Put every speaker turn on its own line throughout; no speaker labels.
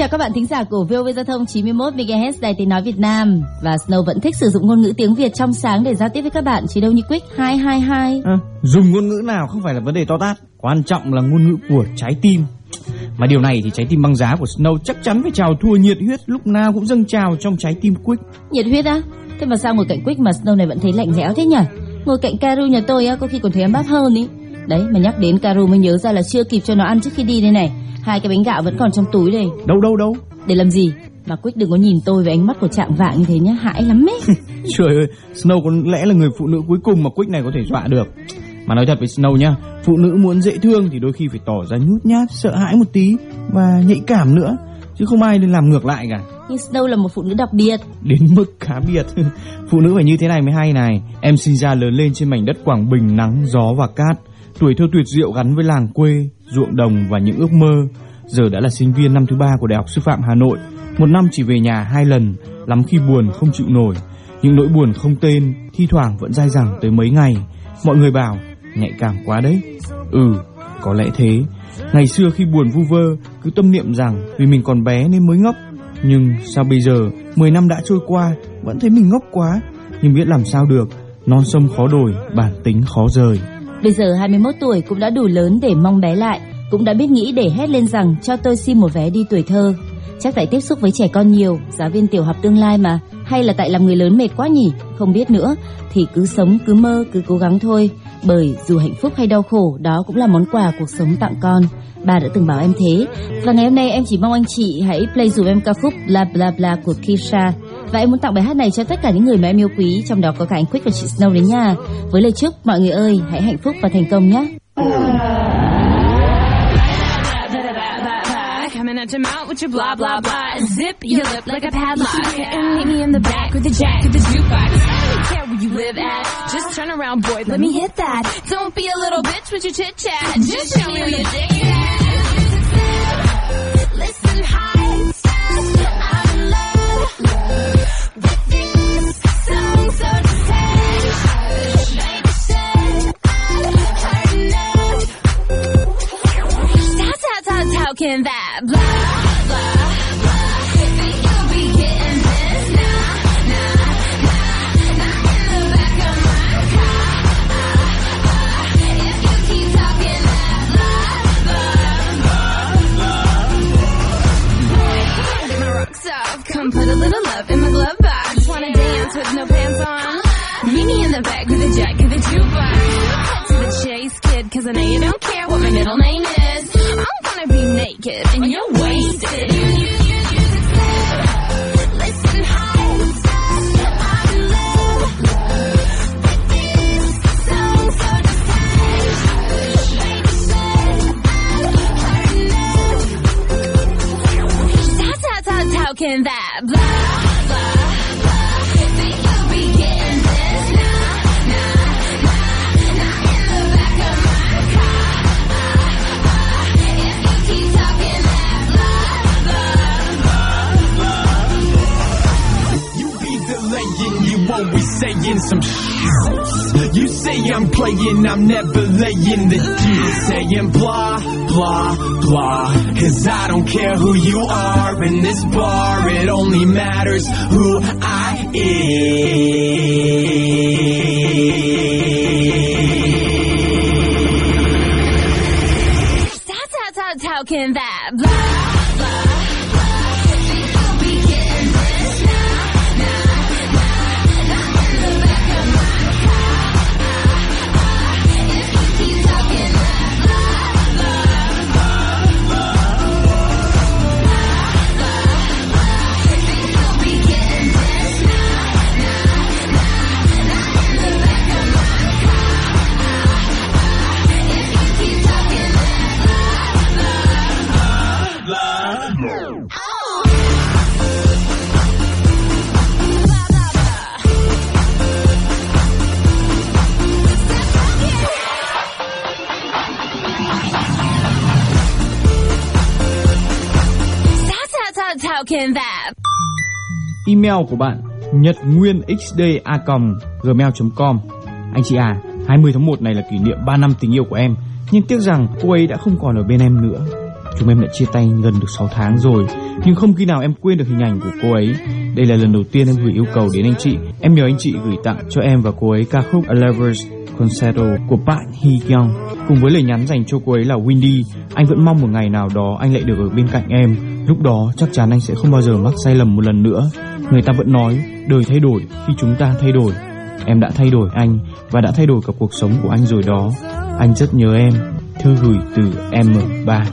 Chào các bạn thính giả của VOV Giao thông 91 MHz Đài Tiếng nói Việt Nam và Snow vẫn thích sử dụng ngôn ngữ tiếng Việt trong sáng để giao tiếp với các bạn chỉ đâu như Quick 222.
À, dùng ngôn ngữ nào không phải là vấn đề to tát, quan trọng là ngôn ngữ của trái tim. Mà điều này thì trái tim băng giá của Snow chắc chắn phải chào thua nhiệt huyết lúc nào cũng dâng trào trong trái tim Quick.
Nhiệt huyết á? Thế mà sao ngồi cạnh Quick mà Snow này vẫn thấy lạnh lẽo thế nhỉ? Ngồi cạnh Karu nhà tôi á có khi còn thấy ấm áp hơn ý. Đấy mà nhắc đến Karu mới nhớ ra là chưa kịp cho nó ăn trước khi đi đây này. Hai cái bánh gạo vẫn còn trong túi đây.
Đâu đâu đâu.
Để làm gì? Mà Quick đừng có nhìn tôi với ánh mắt của trạng vạng như thế nhá, hãi lắm ấy.
Trời ơi, Snow có lẽ là người phụ nữ cuối cùng mà Quick này có thể dọa được. Mà nói thật với Snow nhá, phụ nữ muốn dễ thương thì đôi khi phải tỏ ra nhút nhát, sợ hãi một tí và nhạy cảm nữa, chứ không ai nên làm ngược lại cả.
Nhưng Snow là một phụ nữ đặc biệt.
Đến mức khá biệt. phụ nữ phải như thế này mới hay này. Em sinh ra lớn lên trên mảnh đất Quảng Bình nắng, gió và cát. Tuổi thơ tuyệt diệu gắn với làng quê, ruộng đồng và những ước mơ. Giờ đã là sinh viên năm thứ ba của Đại học Sư phạm Hà Nội. Một năm chỉ về nhà hai lần, lắm khi buồn không chịu nổi. Những nỗi buồn không tên, thi thoảng vẫn dai dẳng tới mấy ngày. Mọi người bảo, nhạy cảm quá đấy. Ừ, có lẽ thế. Ngày xưa khi buồn vu vơ, cứ tâm niệm rằng vì mình còn bé nên mới ngốc. Nhưng sao bây giờ, 10 năm đã trôi qua, vẫn thấy mình ngốc quá. Nhưng biết làm sao được, non sông khó đổi, bản tính khó rời.
Bây giờ 21 tuổi cũng đã đủ lớn để mong bé lại, cũng đã biết nghĩ để hét lên rằng cho tôi xin một vé đi tuổi thơ. Chắc tại tiếp xúc với trẻ con nhiều, giáo viên tiểu học tương lai mà, hay là tại làm người lớn mệt quá nhỉ, không biết nữa, thì cứ sống, cứ mơ, cứ cố gắng thôi. Bởi dù hạnh phúc hay đau khổ, đó cũng là món quà cuộc sống tặng con. Bà đã từng bảo em thế. Và ngày hôm nay em chỉ mong anh chị hãy play dùm em ca khúc Bla Bla Bla của Kisha. Và em muốn tặng bài hát này cho tất cả những người mà em yêu quý, trong đó có cả anh Quick và chị Snow đấy nha. Với lời chúc mọi người ơi, hãy hạnh phúc và thành công nhé.
Coming at your mouth with your blah blah blah. Zip your lip like a padlock. And meet me in the back with the jack of the jukebox. I don't care where you live at. Just turn around, boy. Let me hit that. Don't be a little bitch with your chit chat. Just show me where your dick is. Can that blah, blah, blah? Think you'll be getting this? Nah, nah, nah, nah. In the back of my car. If you keep talking that blah, blah, blah. Get my rocks off. Come put a little love in my glove box. Wanna dance with no pants on? Meet me in the back with a jack of the jukebox. Cut to the chase, kid, cause I know you don't care what my middle name is. Be naked and you're wasted. You, you, you, you that blah,
saying some shit. You say I'm playing, I'm never laying the deal. Saying blah, blah, blah. Cause I don't care who you are in this bar, it only matters who I am.
Rocking that.
Email của bạn nhật nguyên gmail.com Anh chị à, 20 tháng 1 này là kỷ niệm 3 năm tình yêu của em, nhưng tiếc rằng cô ấy đã không còn ở bên em nữa. Chúng em đã chia tay gần được 6 tháng rồi, nhưng không khi nào em quên được hình ảnh của cô ấy. Đây là lần đầu tiên em gửi yêu cầu đến anh chị. Em nhờ anh chị gửi tặng cho em và cô ấy ca khúc A Lover's Concerto của Park Hee Kyung. Cùng với lời nhắn dành cho cô ấy là Windy, anh vẫn mong một ngày nào đó anh lại được ở bên cạnh em. Lúc đó chắc chắn anh sẽ không bao giờ mắc sai lầm một lần nữa. Người ta vẫn nói đời thay đổi khi chúng ta thay đổi. Em đã thay đổi anh và đã thay đổi cả cuộc sống của anh rồi đó. Anh rất nhớ em. Thư gửi từ M3.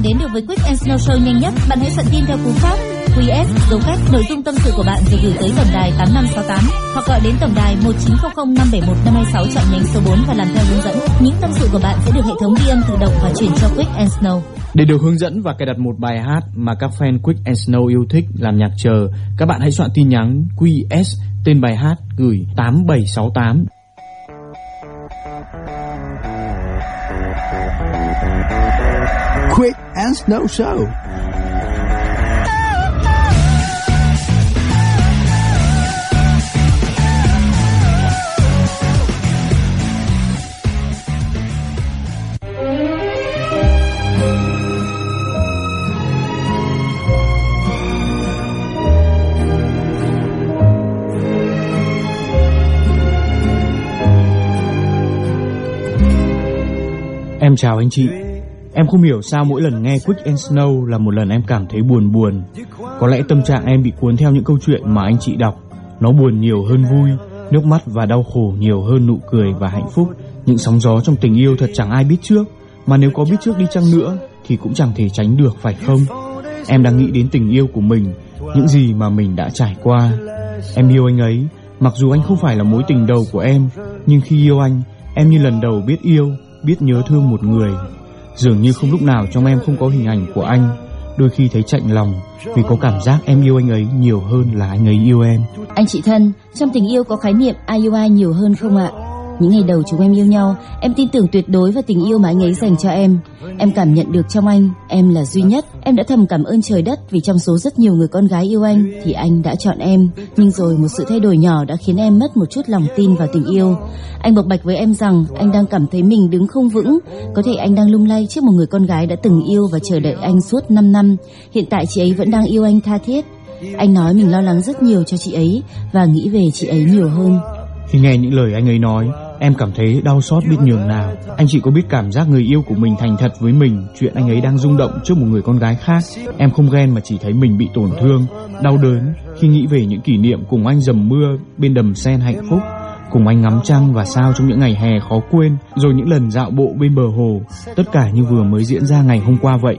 Bạn đến được với Quick and Snow Show nhanh nhất, bạn hãy soạn tin theo cú pháp QS dấu cách nội dung tâm sự của bạn rồi gửi tới tổng đài 8568 hoặc gọi đến tổng đài 1900 571 526 chọn nhánh số 4 và làm theo hướng dẫn. Những tâm sự của bạn sẽ được hệ thống ghi âm tự động và chuyển cho Quick and Snow.
Để được hướng dẫn và cài đặt một bài hát mà các fan Quick and Snow yêu thích làm nhạc chờ, các bạn hãy soạn tin nhắn QS tên bài hát gửi 8768
Quick and Snow Show.
Em chào anh chị. Em không hiểu sao mỗi lần nghe Quick and Snow là một lần em cảm thấy buồn buồn. Có lẽ tâm trạng em bị cuốn theo những câu chuyện mà anh chị đọc. Nó buồn nhiều hơn vui, nước mắt và đau khổ nhiều hơn nụ cười và hạnh phúc.
Những sóng gió trong tình yêu thật chẳng ai biết trước, mà nếu có biết trước đi chăng nữa thì cũng chẳng thể tránh được phải không? Em đang nghĩ đến tình yêu của mình, những gì mà mình đã trải qua. Em yêu anh ấy, mặc dù anh không phải là mối tình đầu của em, nhưng khi yêu anh, em như lần đầu biết yêu, biết nhớ thương một người. Dường như không lúc nào trong em không có hình ảnh của anh, đôi khi thấy chạnh lòng vì có cảm giác em yêu anh ấy nhiều hơn là anh ấy yêu em.
Anh chị thân, trong tình yêu có khái niệm ai yêu ai nhiều hơn không ạ? Những ngày đầu chúng em yêu nhau, em tin tưởng tuyệt đối vào tình yêu mà anh ấy dành cho em. Em cảm nhận được trong anh, em là duy nhất. Em đã thầm cảm ơn trời đất vì trong số rất nhiều người con gái yêu anh thì anh đã chọn em. Nhưng rồi một sự thay đổi nhỏ đã khiến em mất một chút lòng tin vào tình yêu. Anh bộc bạch với em rằng anh đang cảm thấy mình đứng không vững. Có thể anh đang lung lay trước một người con gái đã từng yêu và chờ đợi anh suốt 5 năm. Hiện tại chị ấy vẫn đang yêu anh tha thiết. Anh nói mình lo lắng rất nhiều cho chị ấy và nghĩ về chị ấy nhiều hơn.
Khi nghe những lời anh ấy nói, em cảm thấy đau xót biết nhường nào. Anh chị có biết cảm giác người yêu của mình thành thật với mình, chuyện anh ấy đang rung động trước một người con gái khác. Em không ghen mà chỉ thấy mình bị tổn thương, đau đớn khi nghĩ về những kỷ niệm cùng anh dầm mưa bên đầm sen hạnh phúc, cùng anh ngắm trăng và sao trong những ngày hè khó quên, rồi những lần dạo bộ bên bờ hồ, tất cả như vừa mới diễn ra ngày hôm qua vậy.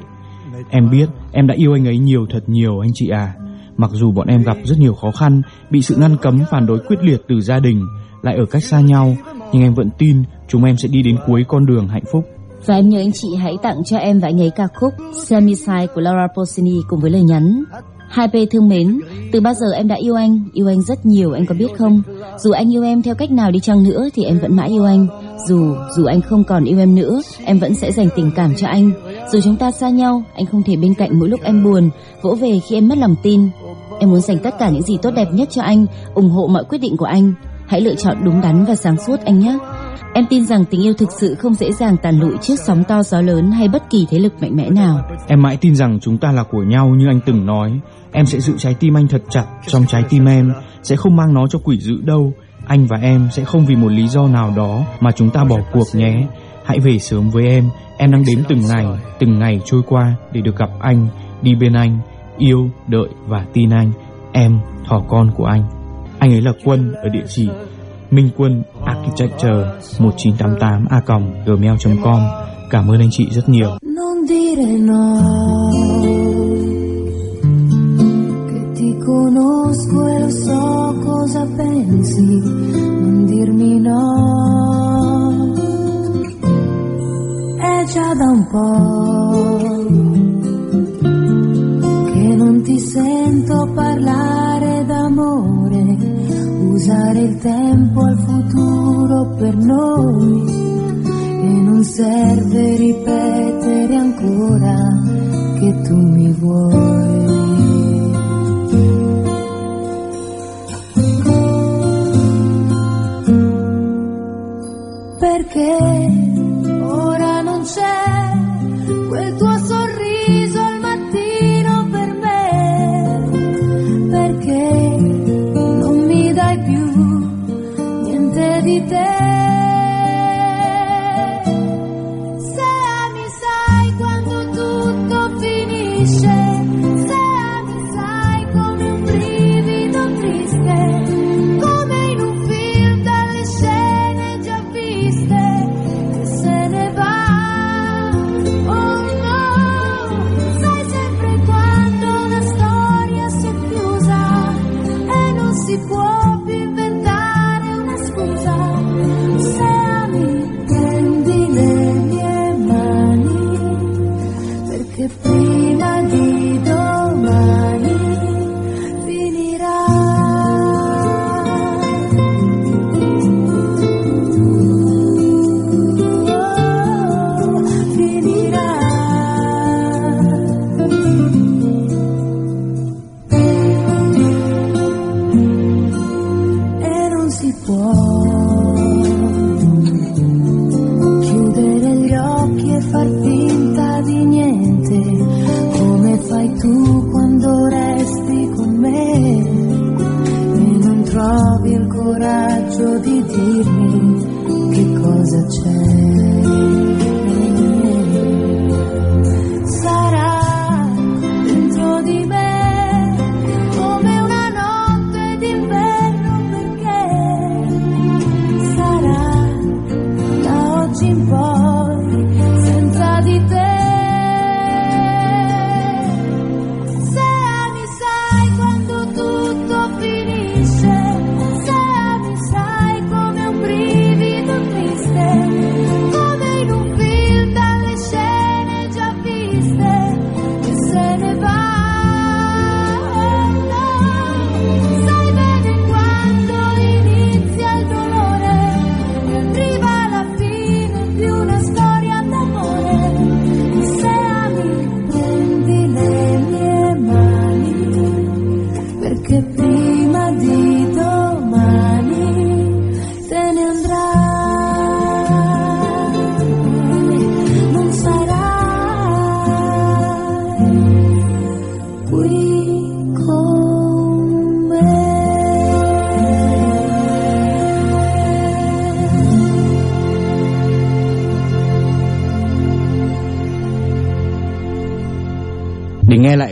Em biết em đã yêu anh ấy nhiều thật nhiều anh chị à. Mặc dù bọn em gặp rất nhiều khó khăn, bị sự ngăn cấm phản đối quyết liệt từ gia đình, lại ở cách xa nhau, nhưng em vẫn tin chúng em sẽ đi đến cuối con đường hạnh phúc.
Và em nhớ anh chị hãy tặng cho em và anh ấy ca khúc Semiside của Laura Pausini cùng với lời nhắn. Hai p thương mến, từ bao giờ em đã yêu anh, yêu anh rất nhiều anh có biết không? Dù anh yêu em theo cách nào đi chăng nữa thì em vẫn mãi yêu anh. Dù dù anh không còn yêu em nữa, em vẫn sẽ dành tình cảm cho anh. Dù chúng ta xa nhau, anh không thể bên cạnh mỗi lúc em buồn, vỗ về khi em mất lòng tin. Em muốn dành tất cả những gì tốt đẹp nhất cho anh, ủng hộ mọi quyết định của anh. Hãy lựa chọn đúng đắn và sáng suốt anh nhé. Em tin rằng tình yêu thực sự không dễ dàng tàn lụi trước sóng to gió lớn hay bất kỳ thế lực mạnh mẽ nào.
Em mãi tin rằng chúng ta là của nhau như anh từng nói. Em sẽ giữ trái tim anh thật chặt trong trái tim em, sẽ không mang nó cho quỷ dữ đâu. Anh và em sẽ không vì một lý do nào đó mà chúng ta bỏ cuộc nhé. Hãy về sớm với em, em đang đếm từng ngày, từng ngày trôi qua để được gặp anh, đi bên anh, yêu, đợi và tin anh. Em, thỏ con của anh. Anh ấy là Quân ở địa chỉ Minh Quân Architecture 1988 a gmail.com. Cảm ơn anh chị rất nhiều.
Non dire no, che ti conosco e lo so cosa pensi, non dirmi no. È già da un po' che non ti sento parlare d'amore, usare il tempo al futuro per noi. E non serve ripetere ancora che tu mi vuoi. Perché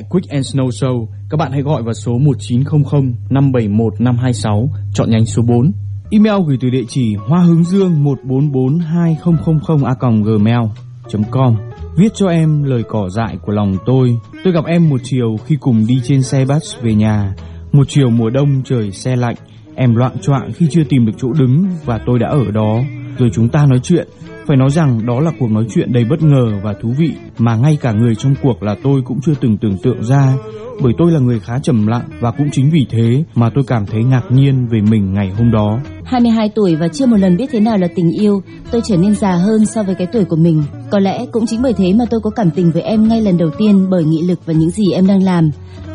Quick and Snow Show, các bạn hãy gọi vào số 1900 571 526, chọn nhánh số 4. Email gửi từ địa chỉ hoa hướng dương một bốn bốn hai không không không a.com. Viết cho em lời cỏ dại của lòng tôi. Tôi gặp em một chiều khi cùng đi trên xe bus về nhà. Một chiều mùa đông trời xe lạnh. Em loạn choạng khi chưa tìm được chỗ đứng và tôi đã ở đó. Rồi chúng ta nói chuyện. Phải nói rằng đó là cuộc nói chuyện đầy bất ngờ và thú vị mà ngay cả người trong cuộc là tôi cũng chưa từng tưởng tượng ra. Bởi tôi là người khá trầm lặng và cũng chính vì thế mà tôi cảm thấy ngạc nhiên về mình ngày hôm đó.
22 tuổi và chưa một lần biết thế nào là tình yêu, tôi trở nên già hơn so với cái tuổi của mình. Có lẽ cũng chính bởi thế mà tôi có cảm tình với em ngay lần đầu tiên bởi nghị lực và những gì em đang làm.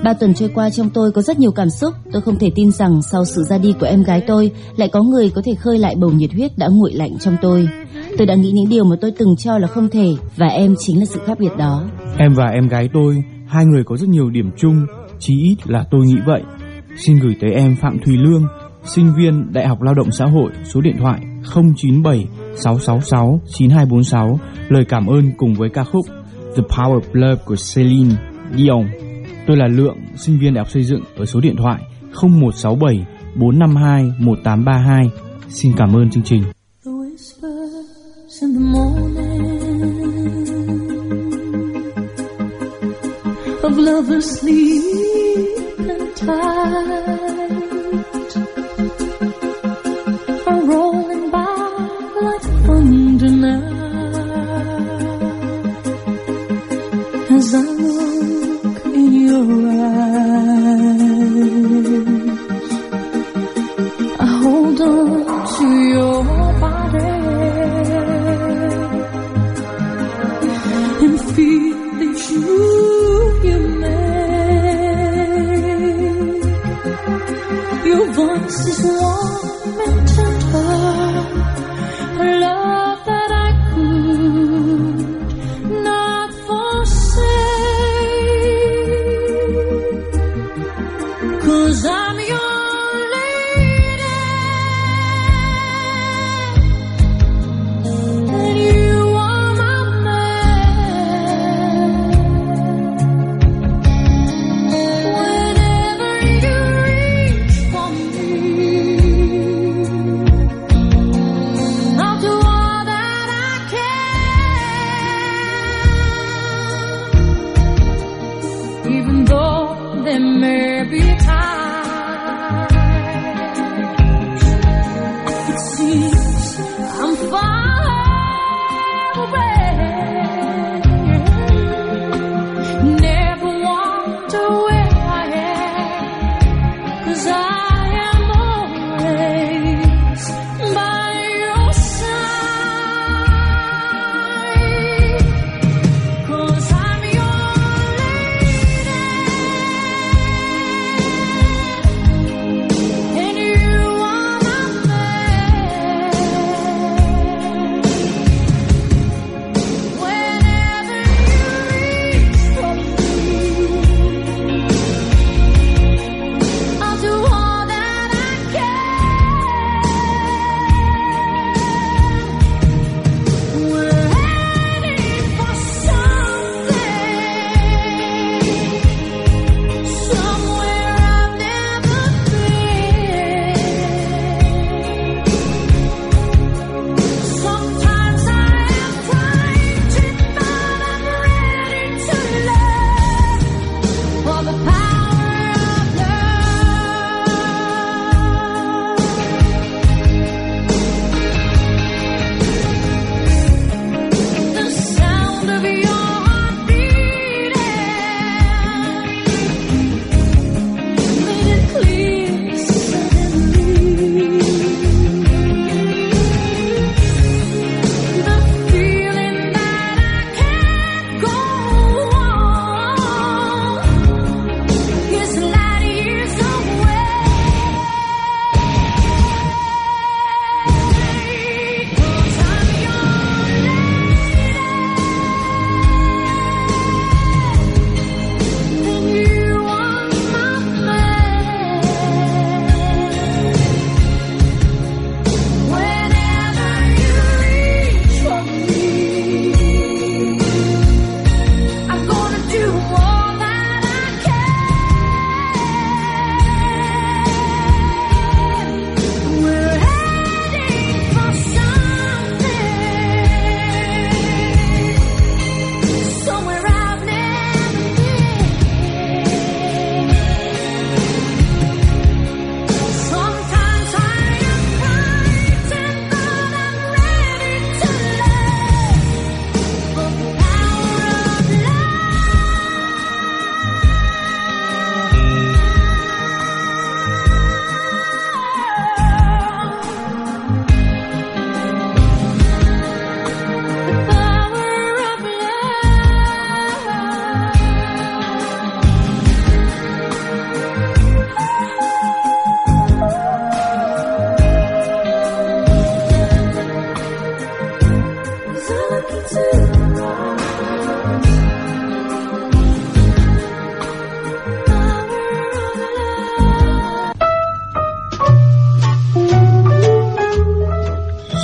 Ba tuần trôi qua trong tôi có rất nhiều cảm xúc, tôi không thể tin rằng sau sự ra đi của em gái tôi lại có người có thể khơi lại bầu nhiệt huyết đã nguội lạnh trong tôi. Tôi đã nghĩ những điều mà tôi từng cho là không thể và em chính là sự khác biệt đó.
Em và em gái tôi, hai người có rất nhiều điểm chung, chí ít là tôi nghĩ vậy. Xin gửi tới em Phạm Thùy Lương, sinh viên Đại học Lao động Xã hội, số điện thoại 097 666 9246, lời cảm ơn cùng với ca khúc The Power of Love của Celine Dion. Tôi là Lượng, sinh viên Đại học Xây dựng ở số điện thoại 0167 452 1832. Xin cảm ơn chương trình.
In the morning of lovers sleep and tight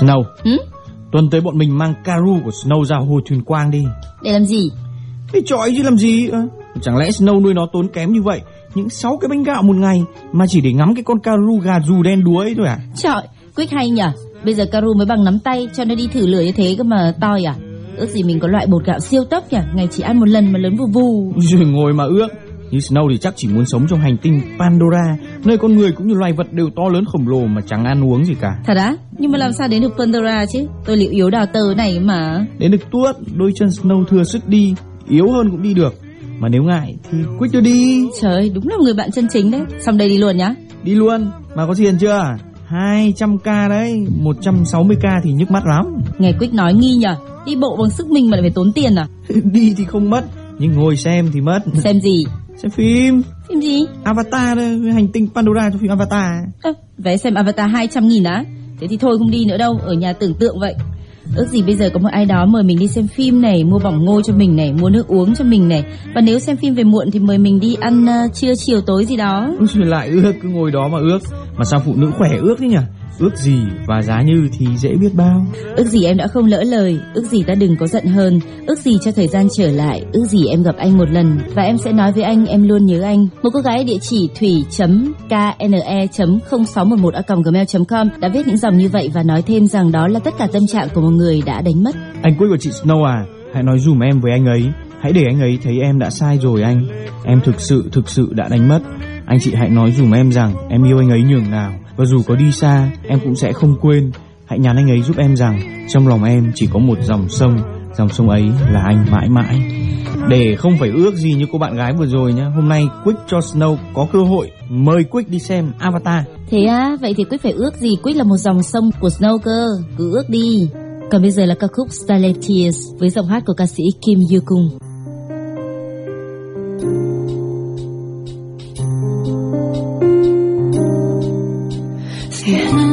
Snow,
Hử?
tuần tới bọn mình mang Karu của Snow ra hồ thuyền quang đi.
Để làm gì?
Thế chọi chứ làm gì? Ờ, Chẳng lẽ Snow nuôi nó tốn kém như vậy? Những 6 cái bánh gạo một ngày mà chỉ để ngắm cái con Karu gà dù đen đuối thôi à?
Trời, Quick hay nhở Bây giờ Karu mới bằng nắm tay cho nó đi thử lửa như thế cơ mà toi à Ước gì mình có loại bột gạo siêu tốc nhỉ Ngày chỉ ăn một lần mà lớn vù vù
Rồi ngồi mà ước. Như Snow thì chắc chỉ muốn sống trong hành tinh Pandora, nơi con người cũng như loài vật đều to lớn khổng lồ mà chẳng ăn uống gì cả.
Thật á? Nhưng mà làm sao đến được Pandora chứ Tôi liệu yếu đào tơ này mà
Đến được tuốt, đôi chân Snow thừa sức đi, yếu hơn cũng đi được. Mà nếu ngại thì Quick đưa đi,
Trời đúng là người bạn chân chính đấy Xong đây đi luôn nhá
đi luôn. Mà có tiền chưa? 200k đấy, 160k thì nhức mắt lắm.
Nghe Quick nói nghi nhở Đi bộ bằng sức mình mà lại phải tốn tiền à
đi thì không mất, nhưng ngồi xem thì mất.
Xem gì
Xem phim
Phim gì
Avatar hành tinh Pandora trong phim Avatar.
Ơ, vé xem Avatar 200 nghìn á Thế thì thôi không đi nữa đâu Ở nhà tưởng tượng vậy Ước gì bây giờ có một ai đó mời mình đi xem phim này Mua bỏng ngô cho mình này Mua nước uống cho mình này Và nếu xem phim về muộn thì mời mình đi ăn ờ, trưa chiều tối gì đó
Ui, lại ước cứ ngồi đó mà ước. Mà sao phụ nữ khỏe ước thế nhỉ? Ước gì và giá như thì dễ biết bao.
Ước gì em đã không lỡ lời Ước gì ta đừng có giận hơn Ước gì cho thời gian trở lại Ước gì em gặp anh một lần Và em sẽ nói với anh em luôn nhớ anh Một cô gái địa chỉ thủy.kne.0611 đã viết những dòng như vậy Và nói thêm rằng đó là tất cả tâm trạng của một người đã đánh mất
Anh Quick và chị Snow à, hãy nói dùm em với anh ấy. Hãy để anh ấy thấy em đã sai rồi anh. Em thực sự thực sự đã đánh mất. Anh chị hãy nói dùm em rằng em yêu anh ấy nhường nào. Và dù có đi xa, em cũng sẽ không quên. Hãy nhắn anh ấy giúp em rằng trong lòng em chỉ có một dòng sông. Dòng sông ấy là anh mãi mãi. Để không phải ước gì như cô bạn gái vừa rồi nhá. Hôm nay Quick cho Snow có cơ hội mời Quick đi xem Avatar.
Thế á, vậy thì Quick phải ước gì? Quick là một dòng sông của Snow cơ, cứ ước đi. Còn bây giờ là ca khúc Starlight Tears với giọng hát của ca sĩ Kim Yoo Kung.
Yeah.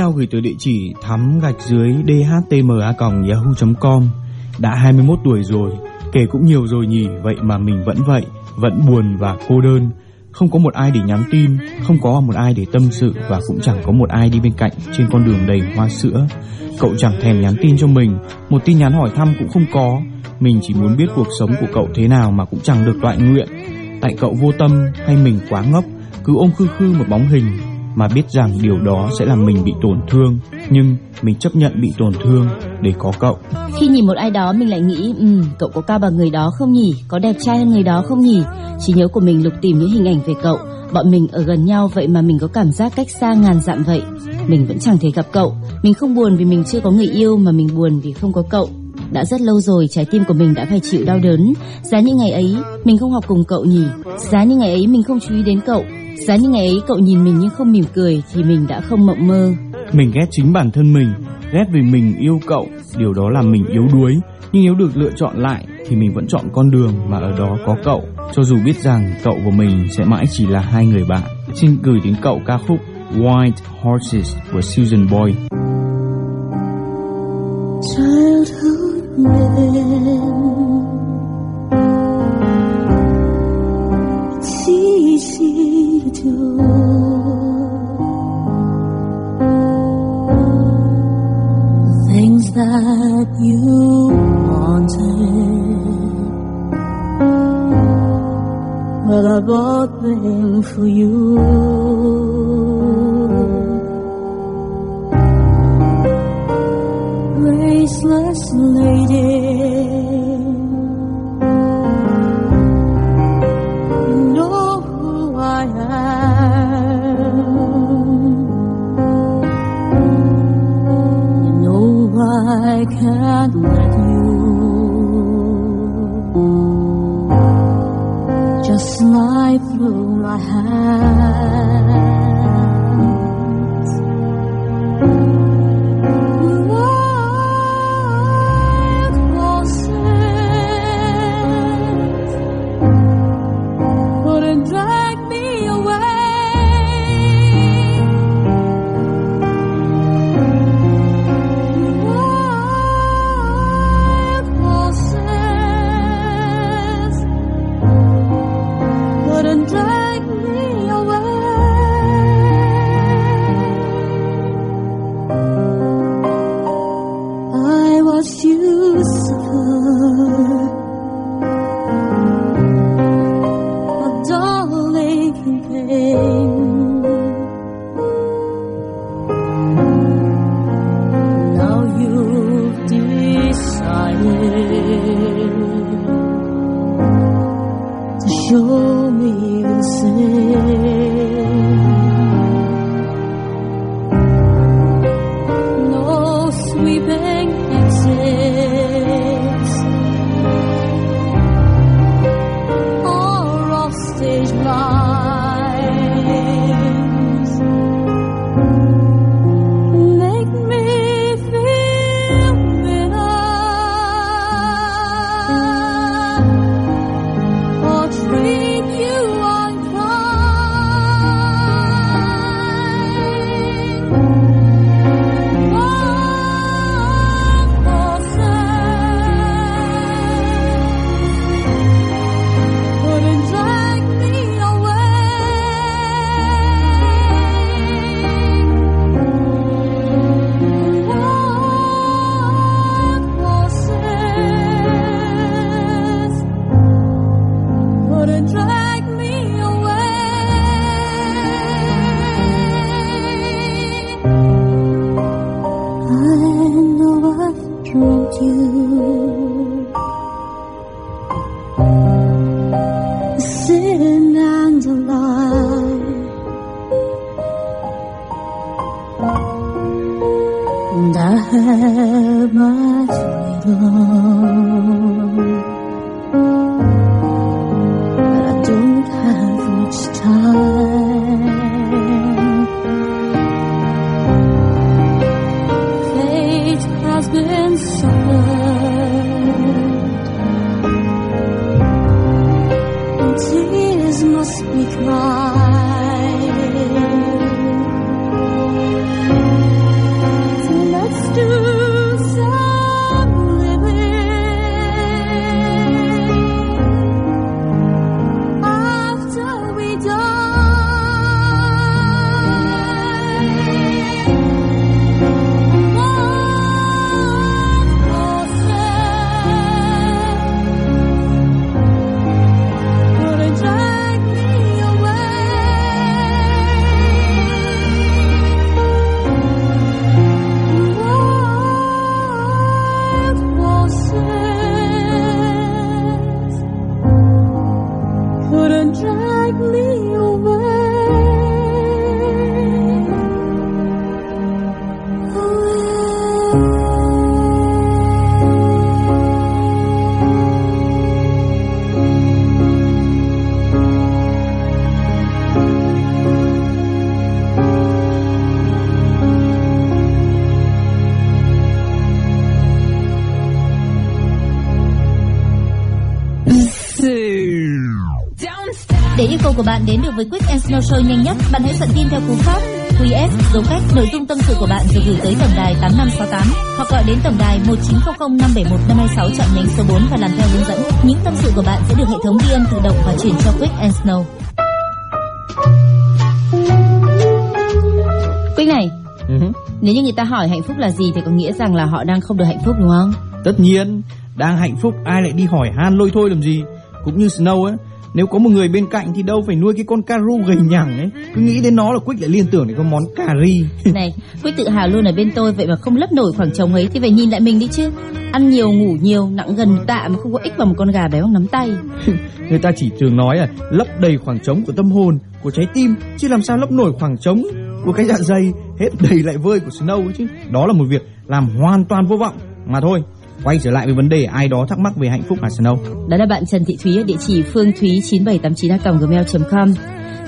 Email gửi tới địa chỉ thắm gạch dưới dhtma@yahoo.com. Đã 21 tuổi rồi, kể cũng nhiều rồi nhỉ, vậy mà mình vẫn vậy, vẫn buồn và cô đơn. Không có một ai để nhắn tin, không có một ai để tâm sự và cũng chẳng có một ai đi bên cạnh trên con đường đầy hoa sữa. Cậu chẳng thèm nhắn tin cho mình, một tin nhắn hỏi thăm cũng không có. Mình chỉ muốn biết cuộc sống của cậu thế nào mà cũng chẳng được toại nguyện. Tại cậu vô tâm hay mình quá ngốc, cứ ôm khư khư một bóng hình mà biết rằng điều đó sẽ làm mình bị tổn thương, nhưng mình chấp nhận bị tổn thương để có cậu.
Khi nhìn một ai đó mình lại nghĩ, um, cậu có cao bằng người đó không nhỉ? Có đẹp trai hơn người đó không nhỉ? Trí nhớ của mình lục tìm những hình ảnh về cậu. Bọn mình ở gần nhau vậy mà mình có cảm giác cách xa ngàn dặm vậy. Mình vẫn chẳng thể gặp cậu. Mình không buồn vì mình chưa có người yêu mà mình buồn vì không có cậu. Đã rất lâu rồi trái tim của mình đã phải chịu đau đớn. Giá như ngày ấy mình không học cùng cậu nhỉ? Giá như ngày ấy mình không chú ý đến cậu. Giá như ngày ấy cậu nhìn mình nhưng không mỉm cười thì mình đã không mộng mơ.
Mình ghét chính bản thân mình, ghét vì mình yêu cậu, điều đó làm mình yếu đuối. Nhưng nếu được lựa chọn lại thì mình vẫn chọn con đường mà ở đó có cậu, cho dù biết rằng cậu và mình sẽ mãi chỉ là hai người bạn. Xin gửi đến cậu ca khúc White Horses của Susan Boy.
Childhood rhythm. The things that you wanted, but I bought them for you.
Bạn đến được với Quick and Snow Show nhanh nhất, bạn hãy soạn tin theo cú pháp QS dấu cách nội dung tâm sự của bạn rồi gửi tới tổng đài 8568 hoặc gọi đến tổng đài 1900 571 526 chọn nhánh số 4 và làm theo hướng dẫn. Những tâm sự của bạn sẽ được hệ thống ghi âm tự động và chuyển cho Quick and Snow. Quick này,
hứ.
nếu như người ta hỏi hạnh phúc là gì thì có nghĩa rằng là họ đang không được hạnh phúc đúng không?
Tất nhiên, đang hạnh phúc ai lại đi hỏi han lôi thôi làm gì? Cũng như Snow ấy, nếu có một người bên cạnh thì đâu phải nuôi cái con caru gầy nhẳng ấy. Cứ nghĩ đến nó là Quick lại liên tưởng đến con món cà ri.
Này, Quick tự hào luôn ở bên tôi vậy mà không lấp nổi khoảng trống ấy thì phải nhìn lại mình đi chứ. Ăn nhiều ngủ nhiều, nặng gần tạ mà không có ích bằng một con gà béo bằng nắm tay.
Người ta chỉ thường nói là lấp đầy khoảng trống của tâm hồn, của trái tim, chứ làm sao lấp nổi khoảng trống của cái dạ dày hết đầy lại vơi của Snow ấy chứ. Đó là một việc làm hoàn toàn vô vọng. Mà thôi, quay trở lại với vấn đề ai đó thắc mắc về hạnh phúc hả Snow?
Đó là bạn Trần Thị Thúy ở địa chỉ phương thúy 9789gmail.com.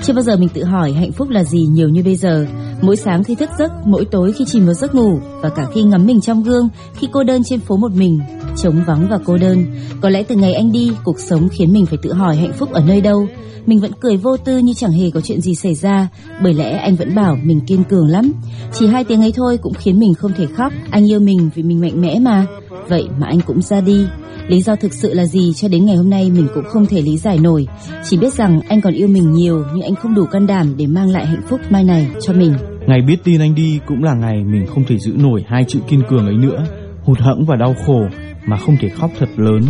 Chưa bao giờ mình tự hỏi hạnh phúc là gì nhiều như bây giờ. Mỗi sáng khi thức giấc, mỗi tối khi chìm vào giấc ngủ và cả khi ngắm mình trong gương, khi cô đơn trên phố một mình, trống vắng và cô đơn. Có lẽ từ ngày anh đi, cuộc sống khiến mình phải tự hỏi hạnh phúc ở nơi đâu. Mình vẫn cười vô tư như chẳng hề có chuyện gì xảy ra, bởi lẽ anh vẫn bảo mình kiên cường lắm. Chỉ hai tiếng ấy thôi cũng khiến mình không thể khóc. Anh yêu mình vì mình mạnh mẽ mà. Vậy mà anh cũng ra đi. Lý do thực sự là gì cho đến ngày hôm nay mình cũng không thể lý giải nổi. Chỉ biết rằng anh còn yêu mình nhiều nhưng anh không đủ can đảm để mang lại hạnh phúc mai này cho mình.
Ngày biết tin anh đi cũng là ngày mình không thể giữ nổi hai chữ kiên cường ấy nữa. Hụt hẫng và đau khổ mà không thể khóc thật lớn.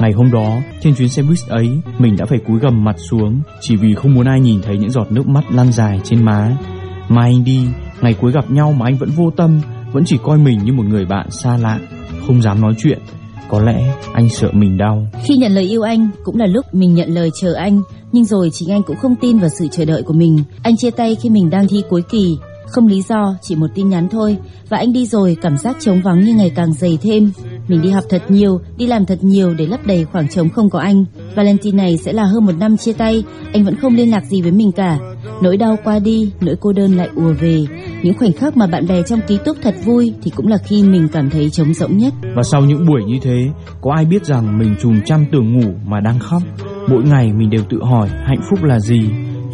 Ngày hôm đó, trên chuyến xe buýt ấy, mình đã phải cúi gầm mặt xuống chỉ vì không muốn ai nhìn thấy những giọt nước mắt lan dài trên má. Mai anh đi, ngày cuối gặp nhau mà anh vẫn vô tâm, vẫn chỉ coi mình như một người bạn xa lạ, không dám nói chuyện. Có lẽ anh sợ mình đau.
Khi nhận lời yêu anh cũng là lúc mình nhận lời chờ anh, nhưng rồi chính anh cũng không tin vào sự chờ đợi của mình. Anh chia tay khi mình đang thi cuối kỳ, không lý do, chỉ một tin nhắn thôi. Và anh đi rồi, cảm giác trống vắng như ngày càng dày thêm. Mình đi học thật nhiều, đi làm thật nhiều để lấp đầy khoảng trống không có anh. Valentine này sẽ là hơn một năm chia tay, anh vẫn không liên lạc gì với mình cả. Nỗi đau qua đi, nỗi cô đơn lại ùa về. Những khoảnh khắc mà bạn bè trong ký túc thật vui thì cũng là khi mình cảm thấy trống rỗng nhất.
Và sau những buổi như thế, có ai biết rằng mình trùm chăn tường ngủ mà đang khóc. Mỗi ngày mình đều tự hỏi hạnh phúc là gì.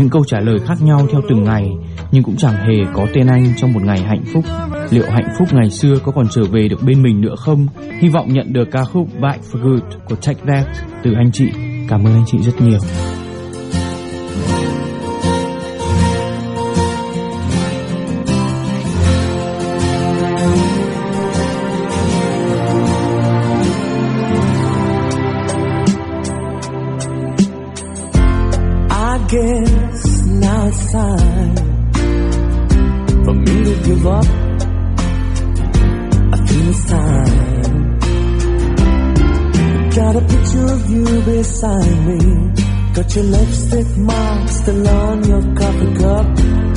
Những câu trả lời khác nhau theo từng ngày, nhưng cũng chẳng hề có tên anh trong một ngày hạnh phúc. Liệu hạnh phúc ngày xưa có còn trở về được bên mình nữa không? Hy vọng nhận được ca khúc Back for Good của Take That từ anh chị. Cảm ơn anh chị rất nhiều.
Time for me to give up. I feel it's time. Got a picture of you beside me. Got your lipstick mark still on your coffee cup.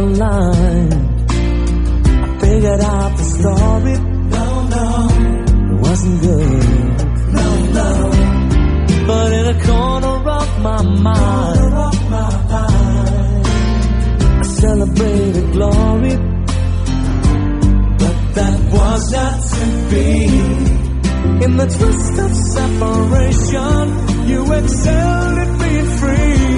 Underlined. I figured out the story. No, no, it wasn't good. No, no. But in a corner of my mind, I celebrated glory. But that was not to be. In the twist of separation, you excelled at being free.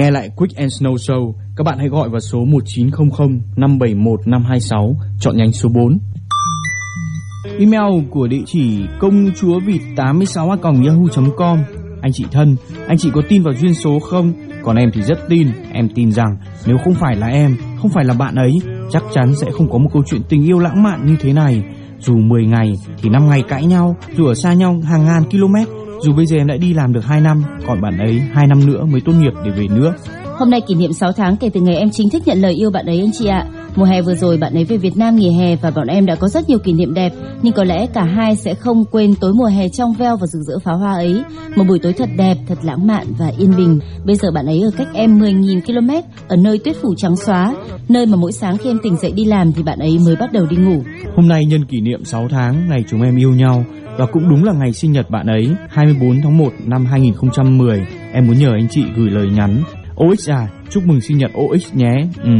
Nghe lại Quick and Snow Show, các bạn hãy gọi vào số 1900 571 526, chọn nhánh số 4. Email của địa chỉ công chúa vịt 86 yahoo.com Anh chị thân, anh chị có tin vào duyên số không? Còn em thì rất tin, em tin rằng nếu không phải là em, không phải là bạn ấy, chắc chắn sẽ không có một câu chuyện tình yêu lãng mạn như thế này. Dù 10 ngày thì 5 ngày cãi nhau, dù ở xa nhau hàng ngàn km, dù bây giờ em đã đi làm được 2 năm, còn bạn ấy 2 năm nữa mới tốt nghiệp để về nước.
Hôm nay kỷ niệm 6 tháng kể từ ngày em chính thức nhận lời yêu bạn ấy anh chị ạ. Mùa hè vừa rồi bạn ấy về Việt Nam nghỉ hè và bọn em đã có rất nhiều kỷ niệm đẹp, nhưng có lẽ cả hai sẽ không quên tối mùa hè trong veo và rực rỡ pháo hoa ấy. Một buổi tối thật đẹp, thật lãng mạn và yên bình. Bây giờ bạn ấy ở cách em 10.000 km ở nơi tuyết phủ trắng xóa, nơi mà mỗi sáng khi em tỉnh dậy đi làm thì bạn ấy mới bắt đầu đi ngủ.
Hôm nay nhân kỷ niệm 6 tháng ngày chúng em yêu nhau và cũng đúng là ngày sinh nhật bạn ấy 24 tháng 1 năm 2010 Em muốn nhờ anh chị gửi lời nhắn. OX à chúc mừng sinh nhật OX nhé. Ừ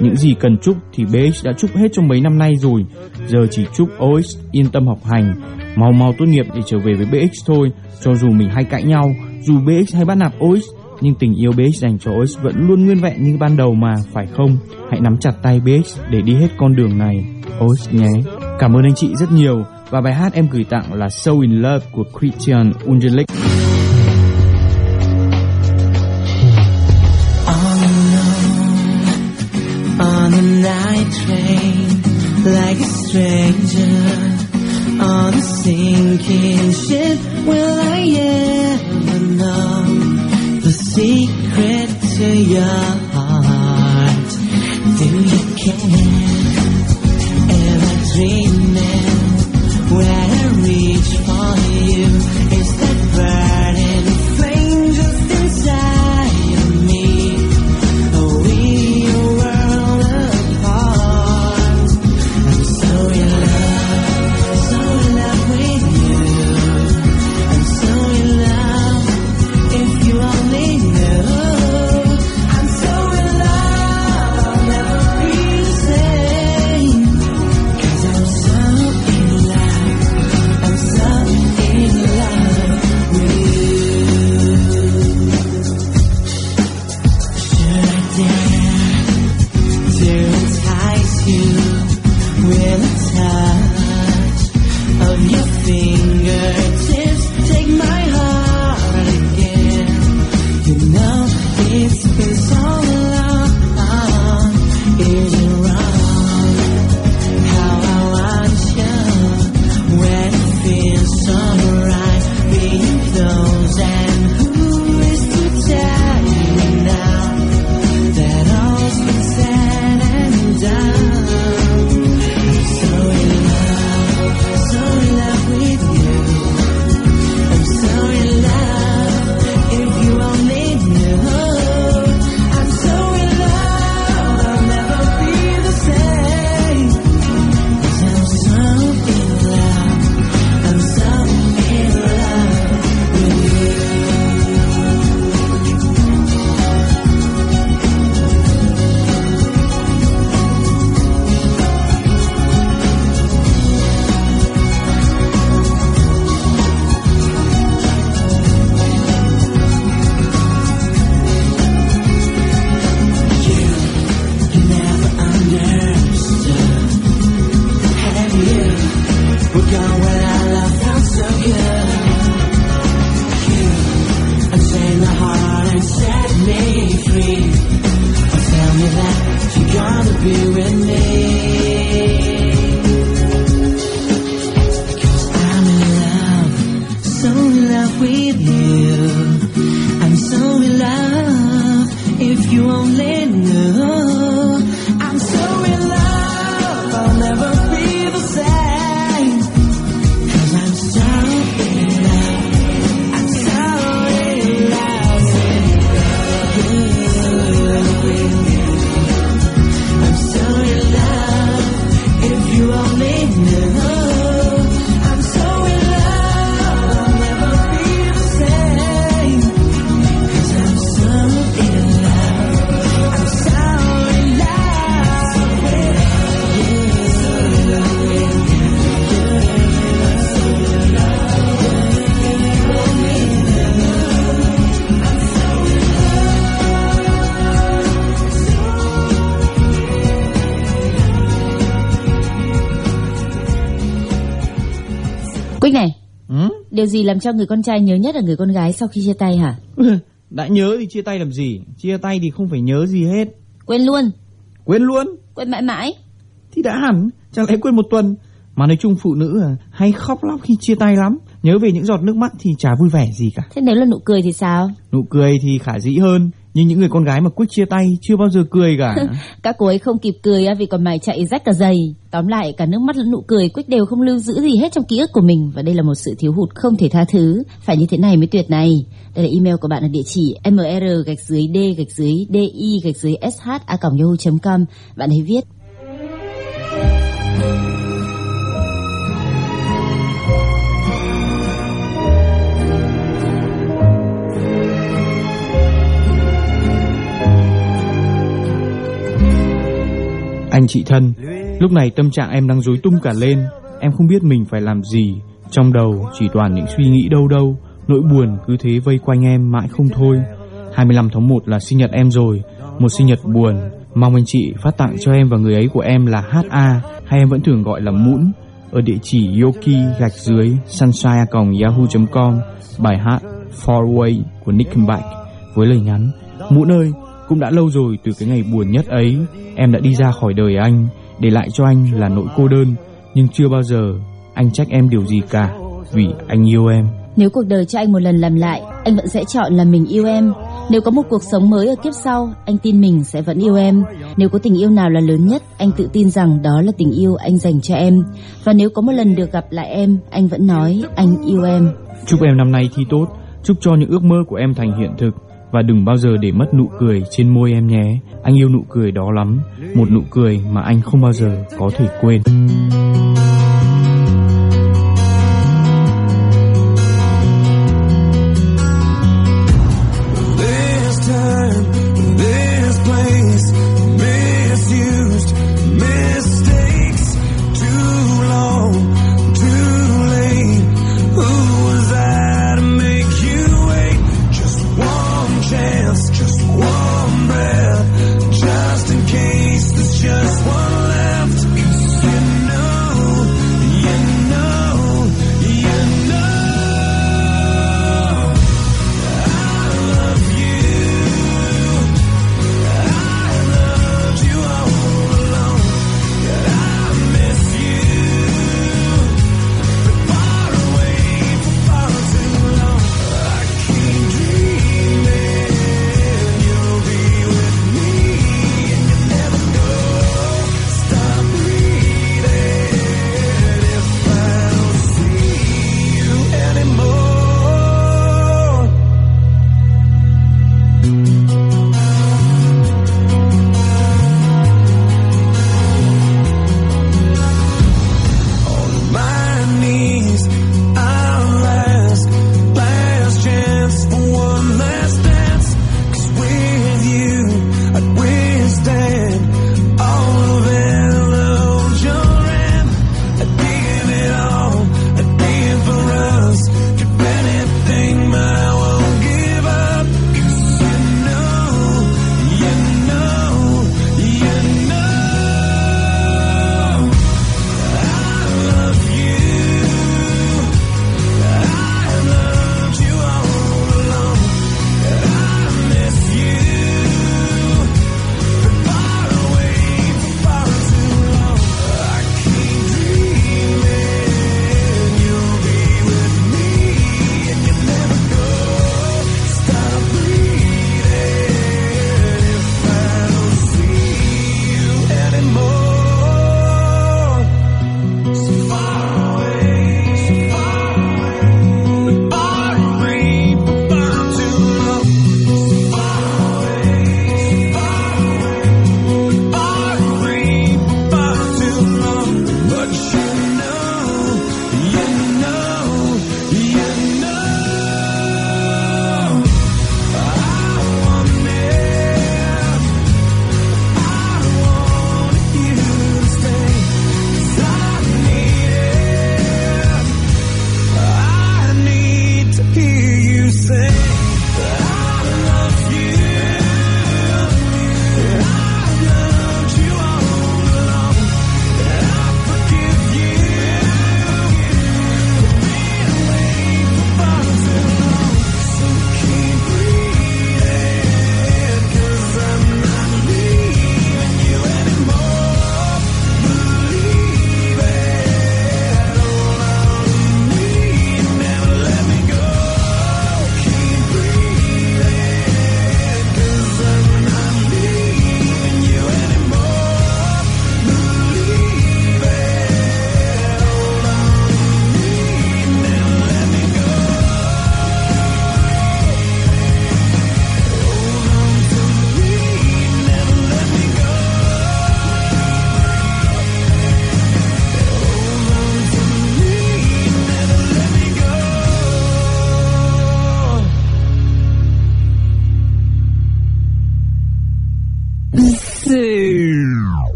những gì cần chúc thì BX đã chúc hết trong mấy năm nay rồi. Giờ chỉ chúc OX yên tâm học hành. Mau mau tốt nghiệp để trở về với BX thôi. Cho dù mình hay cãi nhau, Dù BX hay bắt nạt OX Nhưng tình yêu BX dành cho OX vẫn luôn nguyên vẹn như ban đầu mà, Phải không? Hãy nắm chặt tay BX để đi hết con đường này. OX nhé. Cảm ơn anh chị rất nhiều. Và bài hát em gửi tặng là So In Love của Christian Ungelic
on a night train, like a stranger, on a sinking ship. Will I ever know the secret to your heart? Do you care?
Điều gì làm cho người con trai nhớ nhất là người con gái sau khi chia tay hả?
Đã nhớ thì chia tay làm gì? Chia tay thì không phải nhớ gì hết.
Quên luôn,
Quên luôn.
quên mãi mãi.
Thì đã hẳn, chẳng lẽ quên một tuần. Mà nói chung phụ nữ à, hay khóc lóc khi chia tay lắm. Nhớ về những giọt nước mắt thì chả vui vẻ gì cả.
Thế nếu là nụ cười thì sao?
Nụ cười thì khả dĩ hơn. Nhưng những người con gái mà quyết chia tay chưa bao giờ cười cả.
Các cô ấy không kịp cười vì còn mày chạy rách cả giày. Tóm lại, cả nước mắt lẫn nụ cười Quyết đều không lưu giữ gì hết trong ký ức của mình và đây là một sự thiếu hụt không thể tha thứ. Phải như thế này mới tuyệt này. Đây là email của bạn ở địa chỉ mr gạch dưới d gạch dưới di gạch dưới sh a yahoo.com. Bạn hãy viết
Anh chị thân, lúc này tâm trạng em đang rối tung cả lên. Em không biết mình phải làm gì. Trong đầu chỉ toàn những suy nghĩ đâu đâu. Nỗi buồn cứ thế vây quanh em mãi không thôi. 25 tháng 1 là sinh nhật em rồi. Một sinh nhật buồn. Mong anh chị phát tặng cho em và người ấy của em là HA hay em vẫn thường gọi là Mũn ở địa chỉ yoki gạch dưới sunshine@yahoo.com bài hát Far Away của Nickelback với lời nhắn Mũn ơi, cũng đã lâu rồi từ cái ngày buồn nhất ấy Em đã đi ra khỏi đời anh Để lại cho anh là nỗi cô đơn Nhưng chưa bao giờ anh trách em điều gì cả Vì anh yêu em
Nếu cuộc đời cho anh một lần làm lại, anh vẫn sẽ chọn là mình yêu em. Nếu có một cuộc sống mới ở kiếp sau, anh tin mình sẽ vẫn yêu em. Nếu có tình yêu nào là lớn nhất, anh tự tin rằng đó là tình yêu anh dành cho em. Và nếu có một lần được gặp lại em, anh vẫn nói anh yêu em.
Chúc em năm nay thi tốt Chúc cho những ước mơ của em thành hiện thực và đừng bao giờ để mất nụ cười trên môi em nhé. Anh yêu nụ cười đó lắm. Một nụ cười mà anh không bao giờ có thể quên.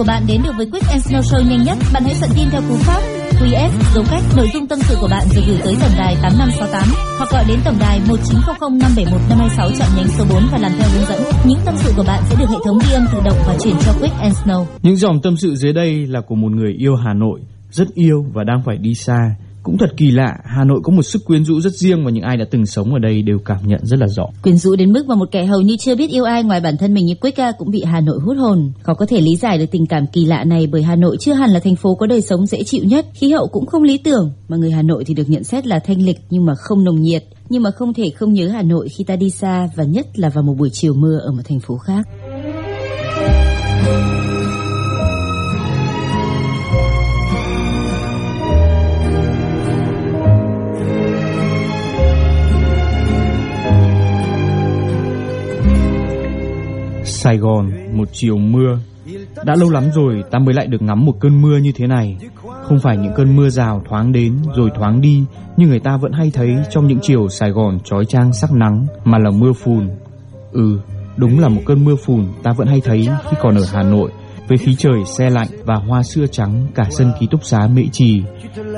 Của bạn đến được với Quick and Snow Show nhanh nhất, bạn hãy soạn tin theo cú pháp QF dấu cách nội dung tâm sự của bạn rồi gửi tới tổng đài 8568 hoặc gọi đến tổng đài 1900 571 526 chọn nhánh số 4 và làm theo hướng dẫn. Những tâm sự của bạn sẽ được hệ thống ghi âm tự động và chuyển cho Quick and Snow.
Những dòng tâm sự dưới đây là của một người yêu Hà Nội, rất yêu và đang phải đi xa. Cũng thật kỳ lạ, Hà Nội có một sức quyến rũ rất riêng mà những ai đã từng sống ở đây đều cảm nhận rất là rõ.
Quyến rũ đến mức mà một kẻ hầu như chưa biết yêu ai ngoài bản thân mình như Quicka cũng bị Hà Nội hút hồn. Khó có thể lý giải được tình cảm kỳ lạ này bởi Hà Nội chưa hẳn là thành phố có đời sống dễ chịu nhất, khí hậu cũng không lý tưởng, mà người Hà Nội thì được nhận xét là thanh lịch nhưng mà không nồng nhiệt. Nhưng mà không thể không nhớ Hà Nội khi ta đi xa và nhất là vào một buổi chiều mưa ở một thành phố khác.
Sài Gòn, một chiều mưa. Đã lâu lắm rồi ta mới lại được ngắm một cơn mưa như thế này. Không phải những cơn mưa rào thoáng đến rồi thoáng đi như người ta vẫn hay thấy trong những chiều Sài Gòn trói trang sắc nắng mà là mưa phùn. Ừ, đúng là một cơn mưa phùn ta vẫn hay thấy khi còn ở Hà Nội với khí trời xe lạnh và hoa sưa trắng cả sân ký túc xá Mễ Trì.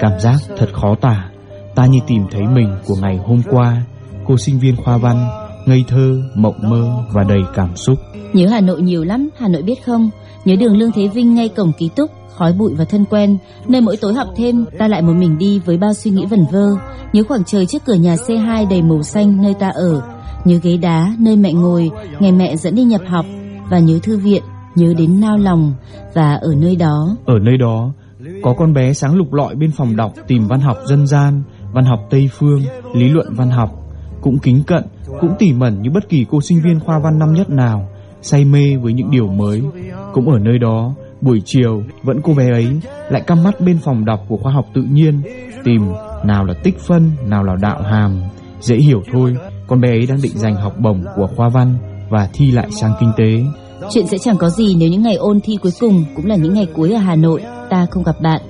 Cảm giác thật khó tả. Ta như tìm thấy mình của ngày hôm qua. Cô sinh viên khoa văn, ngây thơ, mộng mơ và đầy cảm xúc.
Nhớ Hà Nội nhiều lắm, Hà Nội biết không? Nhớ đường Lương Thế Vinh ngay cổng ký túc, khói bụi và thân quen, nơi mỗi tối học thêm ta lại một mình đi với bao suy nghĩ vẩn vơ. Nhớ khoảng trời trước cửa nhà C2 đầy màu xanh nơi ta ở, nhớ ghế đá nơi mẹ ngồi, ngày mẹ dẫn đi nhập học và nhớ thư viện, nhớ đến nao lòng và ở nơi đó
Ở nơi đó, có con bé sáng lục lọi bên phòng đọc tìm văn học dân gian, văn học Tây phương, lý luận văn học, cũng kính cận, cũng tỉ mẩn như bất kỳ cô sinh viên khoa văn năm nhất nào, say mê với những điều mới. Cũng ở nơi đó, buổi chiều vẫn cô bé ấy lại căm mắt bên phòng đọc của khoa học tự nhiên, tìm nào là tích phân, nào là đạo hàm. Dễ hiểu thôi, con bé ấy đang định giành học bổng của khoa văn và thi lại sang kinh tế.
Chuyện sẽ chẳng có gì nếu những ngày ôn thi cuối cùng cũng là những ngày cuối ở Hà Nội, ta không gặp bạn.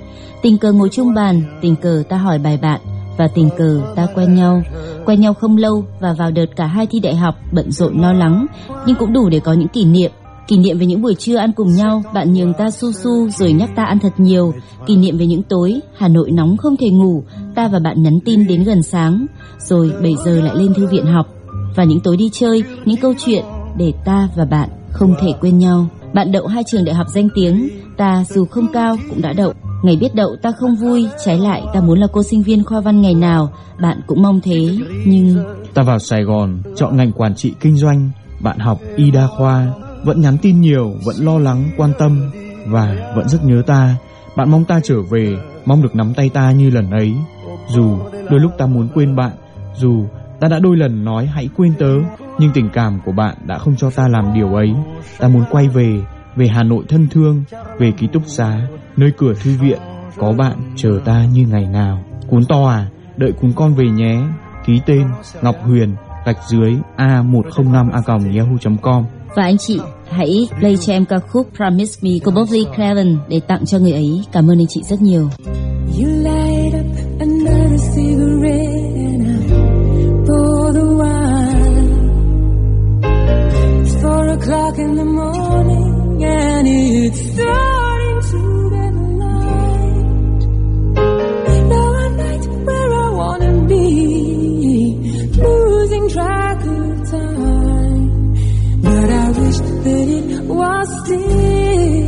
Tình cờ ngồi chung bàn, tình cờ ta hỏi bài bạn và tình cờ ta quen nhau. Quen nhau không lâu và vào đợt cả hai thi đại học bận rộn lo lắng, nhưng cũng đủ để có những kỷ niệm. Kỷ niệm về những buổi trưa ăn cùng nhau, bạn nhường ta su su rồi nhắc ta ăn thật nhiều. Kỷ niệm về những tối, Hà Nội nóng không thể ngủ, ta và bạn nhắn tin đến gần sáng, rồi 7 giờ lại lên thư viện học. Và những tối đi chơi, những câu chuyện để ta và bạn không thể quên nhau. Bạn đậu hai trường đại học danh tiếng, ta dù không cao cũng đã đậu. Ngày biết đậu ta không vui, trái lại ta muốn là cô sinh viên khoa văn ngày nào, bạn cũng mong thế, nhưng
Ta vào Sài Gòn, chọn ngành quản trị kinh doanh, bạn học y đa khoa, vẫn nhắn tin nhiều, vẫn lo lắng, quan tâm và vẫn rất nhớ ta. Bạn mong ta trở về, mong được nắm tay ta như lần ấy. Dù đôi lúc ta muốn quên bạn, dù ta đã đôi lần nói hãy quên tớ, nhưng tình cảm của bạn đã không cho ta làm điều ấy. Ta muốn quay về, về Hà Nội thân thương, về ký túc xá, nơi cửa thư viện, có bạn chờ ta như ngày nào. Cuốn to à, đợi cuốn con về nhé. Ký tên Ngọc Huyền, gạch dưới a105a.yahoo.com
và anh chị hãy play cho em ca khúc Promise Me của Bobby Craven để tặng cho người ấy. Cảm ơn anh chị rất nhiều.
You light up another cigarette and I pour the wine. It's four o'clock in the morning and it's starting be, losing track of time. But I wish that it was still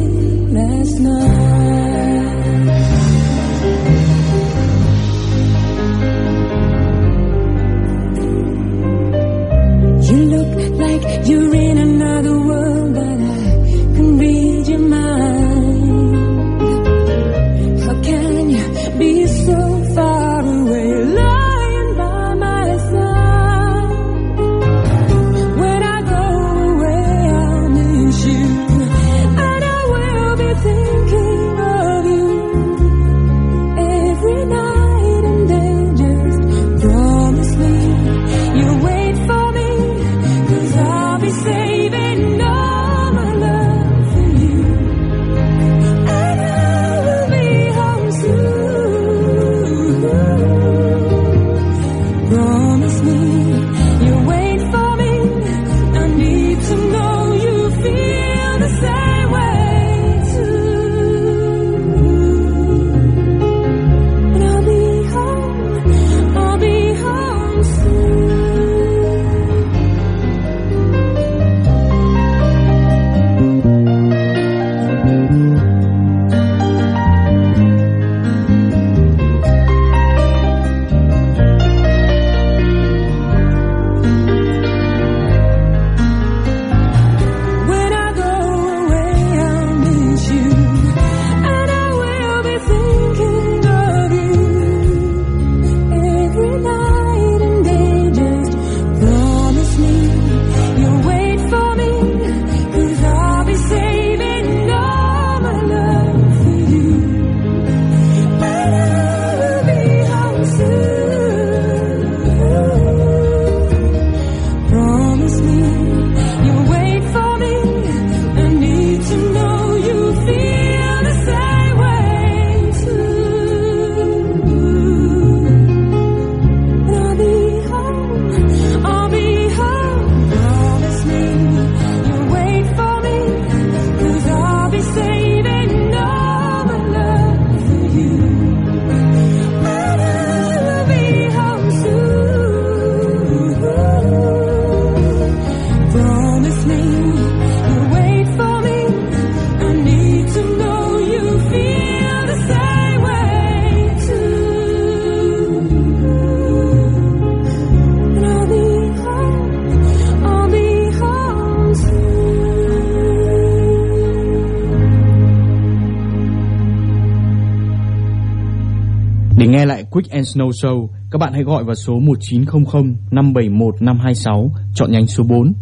Quick and Snow Show, các bạn hãy gọi vào số 1900 571 526, chọn nhánh số 4.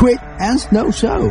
Quick and Snow Show